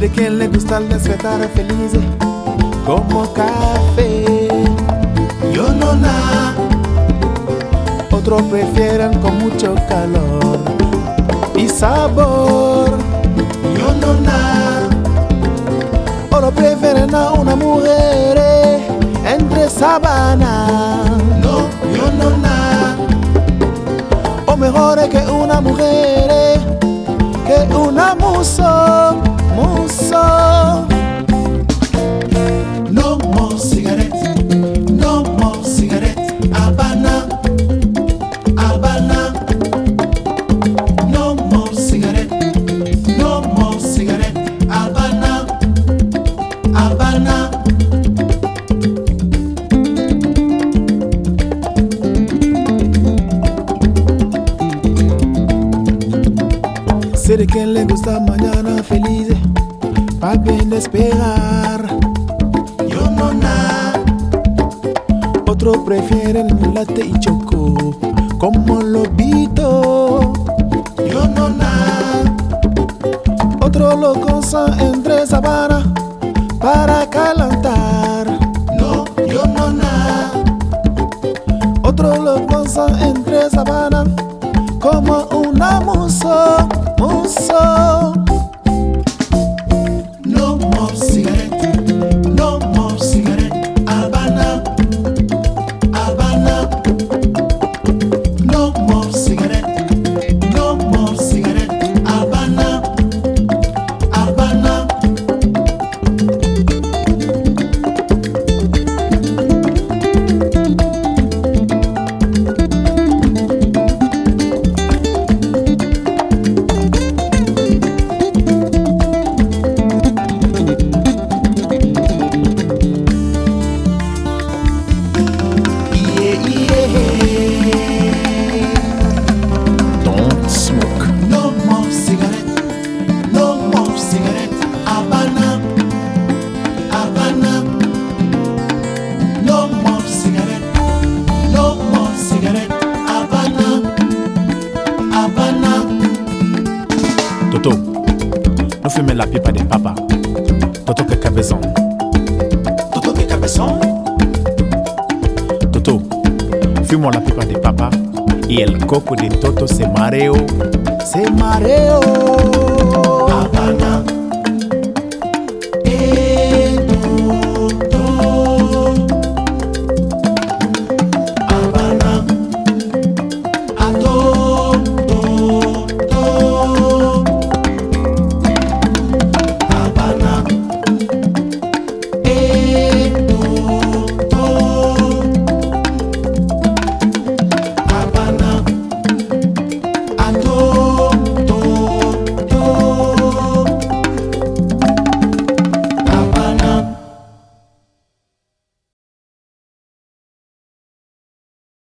De quien le gusta el despertar feliz como café. Yo no na, Otros prefieren con mucho calor y sabor. yo no na, Otros prefieren a una mujer eh, entre sabana. no, yo no na, O mejor es que una mujer De quien le gusta mañana feliz pa' bien despegar. Yo no na, Otros prefieren latte y choco como lobito. yo no na, Otros lo gozan entre sabana para calentar. muna muso muso Toto, no fume la pipa de papa. Toto que cabezón. Toto que cabezón, Toto, fumo la pipa de papa y el coco de Toto se mareó. Se mareó. Habana,